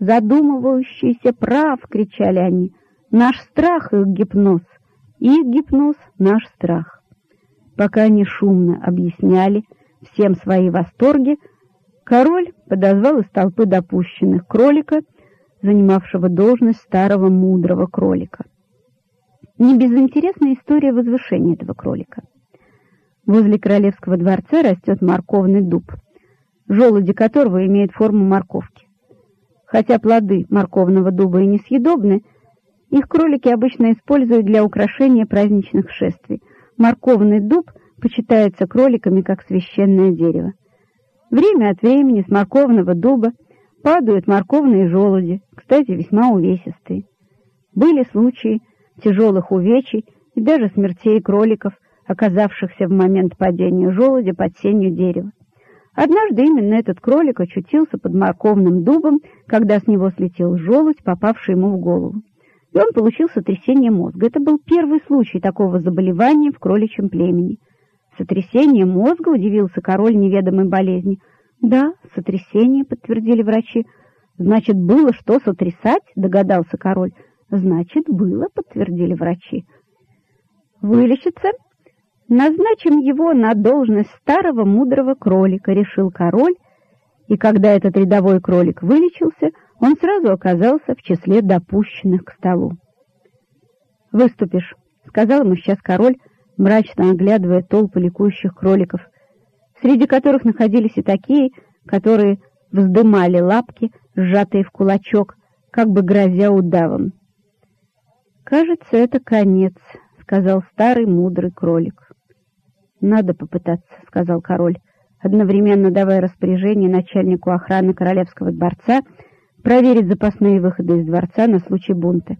Задумывающийся прав, кричали они. Наш страх их гипноз, их гипноз наш страх. Пока они шумно объясняли всем свои восторги, король подозвал из толпы допущенных кролика, занимавшего должность старого мудрого кролика. Не безинтересная история возвышения этого кролика. Возле королевского дворца растет морковный дуб, желуди которого имеют форму морковки. Хотя плоды морковного дуба и несъедобны, их кролики обычно используют для украшения праздничных шествий. Морковный дуб почитается кроликами как священное дерево. Время от времени с морковного дуба падают морковные желуди, кстати, весьма увесистые. Были случаи тяжелых увечий и даже смертей кроликов, оказавшихся в момент падения желуди под сенью дерева. Однажды именно этот кролик очутился под морковным дубом, когда с него слетел желудь, попавший ему в голову. И он получил сотрясение мозга. Это был первый случай такого заболевания в кроличьем племени. Сотрясение мозга, удивился король неведомой болезни. Да, сотрясение, подтвердили врачи. Значит, было что сотрясать, догадался король. Значит, было, подтвердили врачи. Вылечится Назначим его на должность старого мудрого кролика, решил король, и когда этот рядовой кролик вылечился, он сразу оказался в числе допущенных к столу. «Выступишь», — сказал ему сейчас король, мрачно оглядывая толпы ликующих кроликов, среди которых находились и такие, которые вздымали лапки, сжатые в кулачок, как бы грозя удавом. «Кажется, это конец», — сказал старый мудрый кролик. «Надо попытаться», — сказал король, одновременно давая распоряжение начальнику охраны королевского дворца проверить запасные выходы из дворца на случай бунта.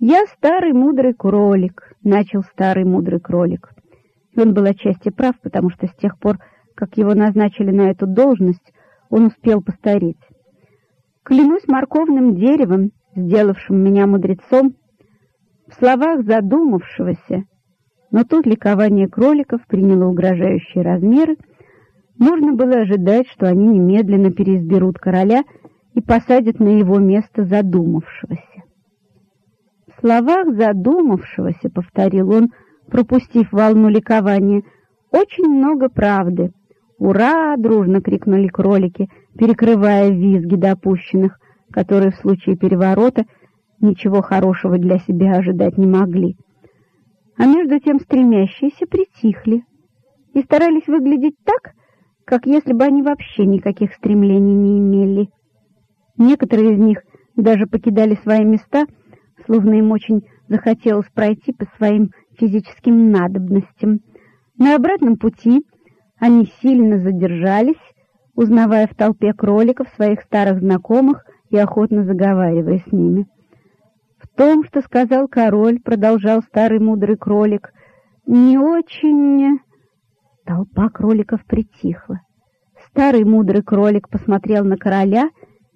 «Я старый мудрый кролик», — начал старый мудрый кролик. И он был отчасти прав, потому что с тех пор, как его назначили на эту должность, он успел постареть. «Клянусь морковным деревом, сделавшим меня мудрецом, в словах задумавшегося, но тут ликование кроликов приняло угрожающие размеры. Можно было ожидать, что они немедленно переизберут короля и посадят на его место задумавшегося. В словах задумавшегося, повторил он, пропустив волну ликования, очень много правды. «Ура!» — дружно крикнули кролики, перекрывая визги допущенных, которые в случае переворота ничего хорошего для себя ожидать не могли а между тем стремящиеся притихли и старались выглядеть так, как если бы они вообще никаких стремлений не имели. Некоторые из них даже покидали свои места, словно им очень захотелось пройти по своим физическим надобностям. На обратном пути они сильно задержались, узнавая в толпе кроликов своих старых знакомых и охотно заговаривая с ними том, что сказал король, продолжал старый мудрый кролик, не очень... Толпа кроликов притихла. Старый мудрый кролик посмотрел на короля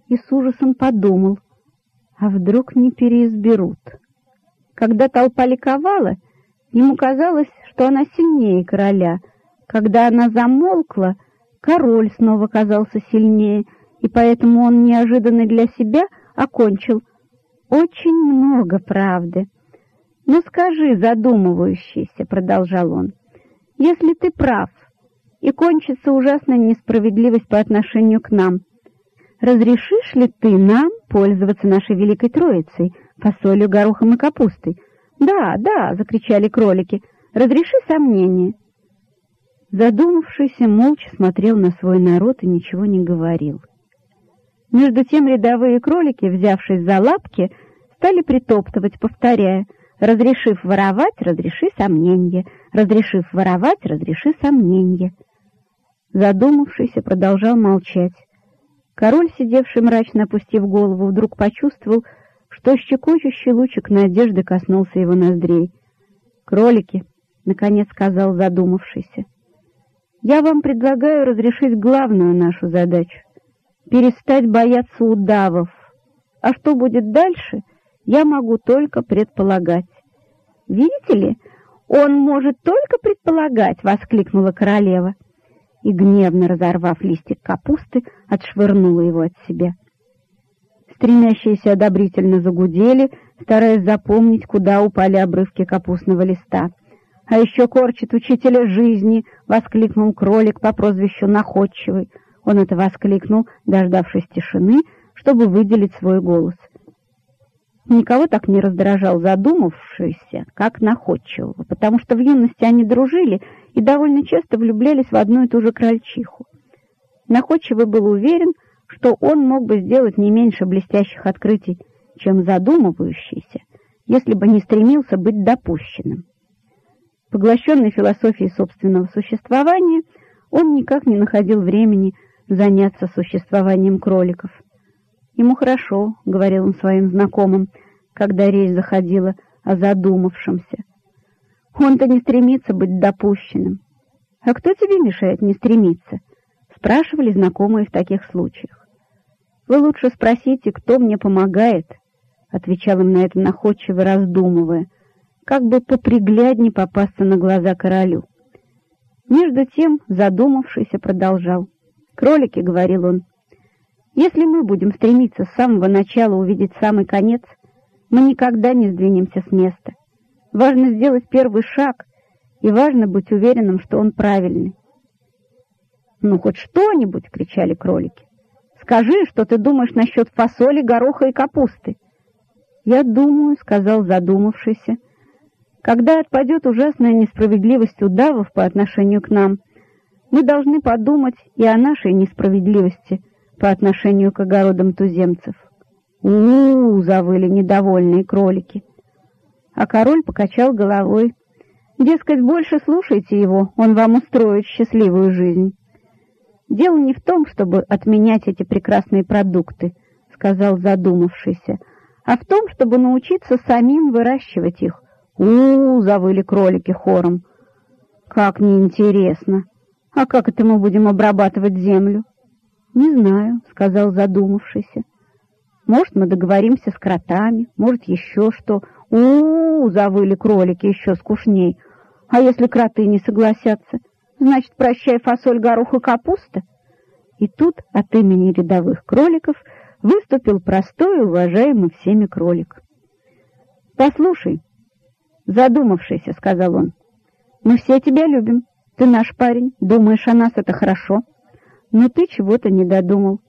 и с ужасом подумал, а вдруг не переизберут. Когда толпа ликовала, ему казалось, что она сильнее короля. Когда она замолкла, король снова казался сильнее, и поэтому он неожиданно для себя окончил — очень много правды. Но скажи, задумывающийся, продолжал он, если ты прав, и кончится ужасная несправедливость по отношению к нам, разрешишь ли ты нам пользоваться нашей великой троицей, фасолью, горохом и капустой? Да, да, закричали кролики. Разреши сомнение. Задумавшийся молча смотрел на свой народ и ничего не говорил. Между тем рядовые кролики, взявшись за лапки, стали притоптывать, повторяя «Разрешив воровать, разреши сомненье, разрешив воровать, разреши сомненье». Задумавшийся продолжал молчать. Король, сидевший мрачно опустив голову, вдруг почувствовал, что щекочущий лучик надежды коснулся его ноздрей. «Кролики», — наконец сказал задумавшийся, — «я вам предлагаю разрешить главную нашу задачу перестать бояться удавов. А что будет дальше, я могу только предполагать. Видите ли, он может только предполагать, воскликнула королева и гневно разорвав листик капусты, отшвырнула его от себя. стремящиеся одобрительно загудели, стараясь запомнить, куда упали обрывки капустного листа. «А еще корчит учителя жизни!» — воскликнул кролик по прозвищу Находчивый. Он это воскликнул, дождавшись тишины, чтобы выделить свой голос. Никого так не раздражал задумавшийся, как находчивого, потому что в юности они дружили и довольно часто влюблялись в одну и ту же крольчиху. Находчивый был уверен, что он мог бы сделать не меньше блестящих открытий, чем задумывающийся, если бы не стремился быть допущенным. Поглощенный философией собственного существования, он никак не находил времени заняться существованием кроликов. «Ему хорошо», — говорил он своим знакомым, когда речь заходила о задумавшемся. «Он-то не стремится быть допущенным». «А кто тебе мешает не стремиться?» — спрашивали знакомые в таких случаях. «Вы лучше спросите, кто мне помогает», — отвечал им на это находчиво раздумывая, как бы попригляднее попасться на глаза королю. Между тем задумавшийся продолжал. «Кролики», — говорил он, — «если мы будем стремиться с самого начала увидеть самый конец, мы никогда не сдвинемся с места. Важно сделать первый шаг, и важно быть уверенным, что он правильный». «Ну, хоть что-нибудь!» — кричали кролики. «Скажи, что ты думаешь насчет фасоли, гороха и капусты?» «Я думаю», — сказал задумавшийся, — «когда отпадет ужасная несправедливость удавов по отношению к нам — мы должны подумать и о нашей несправедливости по отношению к огородам туземцев. у, завыли недовольные кролики. А король покачал головой. Дескать, больше слушайте его, он вам устроит счастливую жизнь. Дело не в том, чтобы отменять эти прекрасные продукты, сказал задумавшийся, а в том, чтобы научиться самим выращивать их. у, завыли кролики хором. Как неинтересно! А как это мы будем обрабатывать землю? Не знаю, сказал задумавшийся. Может, мы договоримся с кротами, может, еще что. У, -у, -у завыли кролики еще скучней. А если кроты не согласятся? Значит, прощай фасоль, горох и капуста. И тут от имени рядовых кроликов выступил простой уважаемый всеми кролик. «Послушай, задумавшийся», — сказал он, — «мы все тебя любим. Ты наш парень, думаешь о нас, это хорошо. Но ты чего-то не додумал.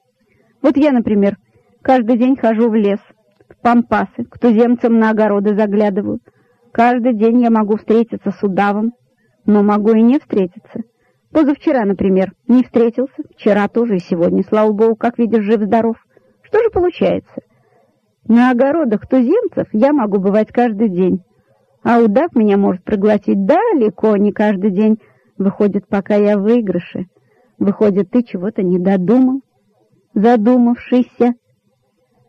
Вот я, например, каждый день хожу в лес, в пампасы, к туземцам на огороды заглядываю. Каждый день я могу встретиться с удавом, но могу и не встретиться. Позавчера, например, не встретился, вчера тоже и сегодня, слава богу, как видишь, жив-здоров. Что же получается? На огородах туземцев я могу бывать каждый день, а удав меня может проглотить далеко не каждый день, Выходит, пока я в выигрыше. Выходит, ты чего-то не додумал, задумавшийся.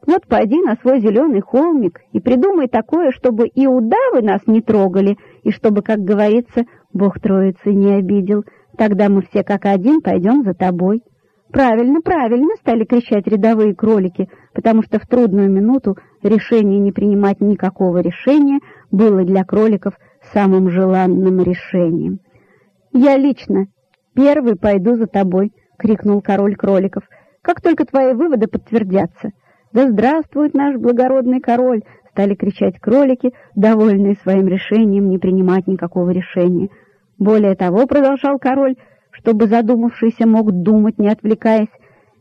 Вот пойди на свой зеленый холмик и придумай такое, чтобы и удавы нас не трогали, и чтобы, как говорится, Бог Троицы не обидел. Тогда мы все как один пойдем за тобой. Правильно, правильно, стали кричать рядовые кролики, потому что в трудную минуту решение не принимать никакого решения было для кроликов самым желанным решением. «Я лично первый пойду за тобой», — крикнул король кроликов, «как только твои выводы подтвердятся». «Да здравствует наш благородный король!» — стали кричать кролики, довольные своим решением не принимать никакого решения. Более того, продолжал король, чтобы задумавшийся мог думать, не отвлекаясь,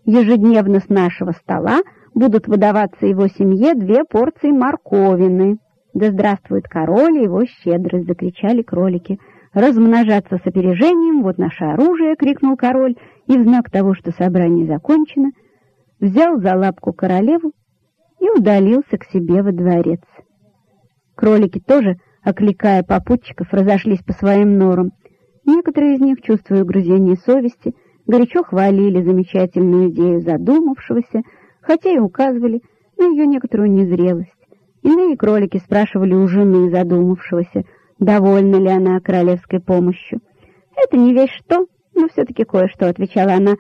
ежедневно с нашего стола будут выдаваться его семье две порции морковины. «Да здравствует король и его щедрость!» — закричали кролики — размножаться с опережением, вот наше оружие!» — крикнул король, и в знак того, что собрание закончено, взял за лапку королеву и удалился к себе во дворец. Кролики тоже, окликая попутчиков, разошлись по своим норам. Некоторые из них, чувствуя угрызение совести, горячо хвалили замечательную идею задумавшегося, хотя и указывали на ее некоторую незрелость. Иные кролики спрашивали у жены задумавшегося — довольна ли она королевской помощью. «Это не весь что, но все-таки кое-что», — отвечала она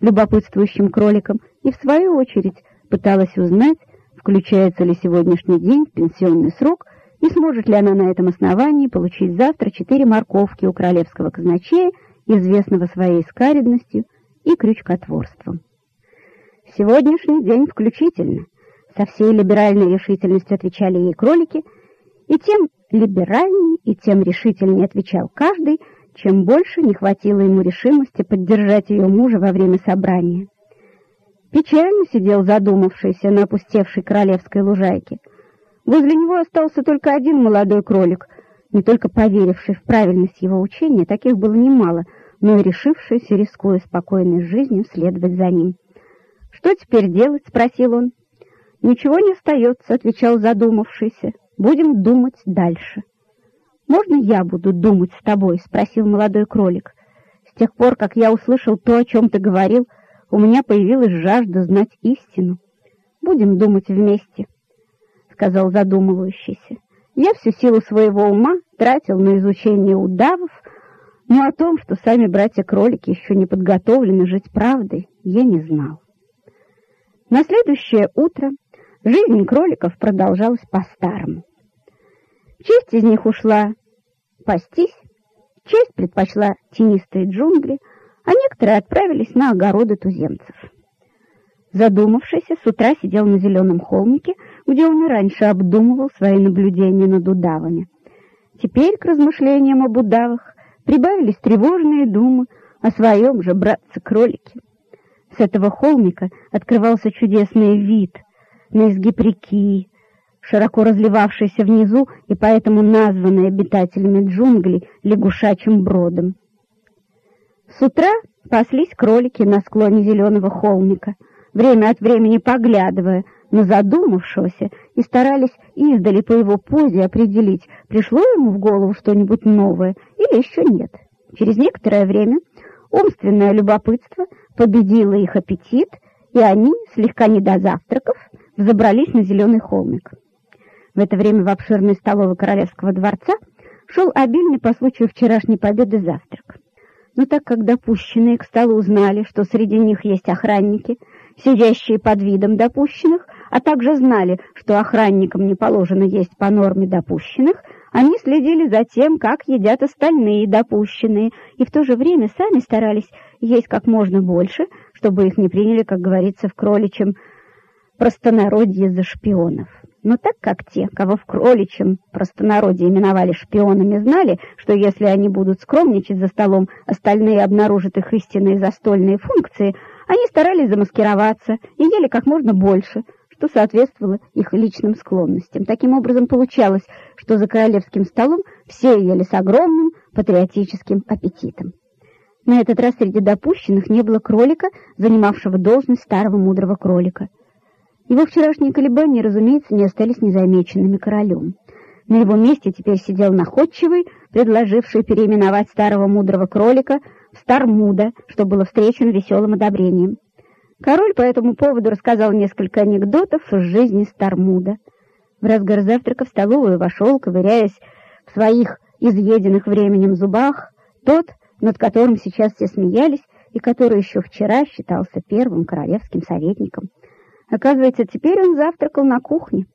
любопытствующим кроликам, и в свою очередь пыталась узнать, включается ли сегодняшний день в пенсионный срок и сможет ли она на этом основании получить завтра четыре морковки у королевского казначея, известного своей скаридностью и крючкотворством. «Сегодняшний день включительно», Со всей либеральной решительностью отвечали ей кролики, и тем либеральнее и тем решительнее отвечал каждый, чем больше не хватило ему решимости поддержать ее мужа во время собрания. Печально сидел задумавшийся на опустевшей королевской лужайке. Возле него остался только один молодой кролик, не только поверивший в правильность его учения, таких было немало, но и решившийся, рискуя спокойной жизнью, следовать за ним. «Что теперь делать?» — спросил он. «Ничего не остается», — отвечал задумавшийся. «Будем думать дальше». «Можно я буду думать с тобой?» — спросил молодой кролик. «С тех пор, как я услышал то, о чем ты говорил, у меня появилась жажда знать истину. Будем думать вместе», — сказал задумывающийся. «Я всю силу своего ума тратил на изучение удавов, но о том, что сами братья-кролики еще не подготовлены жить правдой, я не знал». На следующее утро жизнь кроликов продолжалась по-старому. Часть из них ушла пастись, часть предпочла тенистые джунгли, а некоторые отправились на огороды туземцев. Задумавшийся, с утра сидел на зеленом холмике, где он и раньше обдумывал свои наблюдения над удавами. Теперь к размышлениям об удавах прибавились тревожные думы о своем же братце-кролике. С этого холмика открывался чудесный вид на изгиб реки, широко разливавшийся внизу и поэтому названный обитателями джунглей лягушачьим бродом. С утра паслись кролики на склоне зеленого холмика, время от времени поглядывая на задумавшегося и старались издали по его позе определить, пришло ему в голову что-нибудь новое или еще нет. Через некоторое время умственное любопытство победило их аппетит, и они, слегка не завтраков, взобрались на зеленый холмик. В это время в обширной столовой королевского дворца шел обильный по случаю вчерашней победы завтрак. Но так как допущенные к столу узнали, что среди них есть охранники, сидящие под видом допущенных, а также знали, что охранникам не положено есть по норме допущенных, они следили за тем, как едят остальные допущенные, и в то же время сами старались есть как можно больше, чтобы их не приняли, как говорится в кроличьем простонародье за шпионов. Но так как те, кого в кроличьем простонародье именовали шпионами, знали, что если они будут скромничать за столом, остальные обнаружат их истинные застольные функции, они старались замаскироваться и ели как можно больше, что соответствовало их личным склонностям. Таким образом, получалось, что за королевским столом все ели с огромным патриотическим аппетитом. На этот раз среди допущенных не было кролика, занимавшего должность старого мудрого кролика. Его вчерашние колебания, разумеется, не остались незамеченными королем. На его месте теперь сидел находчивый, предложивший переименовать старого мудрого кролика в Стармуда, что было встречено веселым одобрением. Король по этому поводу рассказал несколько анекдотов из жизни Стармуда. В разгар завтрака в столовую вошел, ковыряясь в своих изъеденных временем зубах, тот, над которым сейчас все смеялись и который еще вчера считался первым королевским советником. Оказывается, теперь он завтракал на кухне.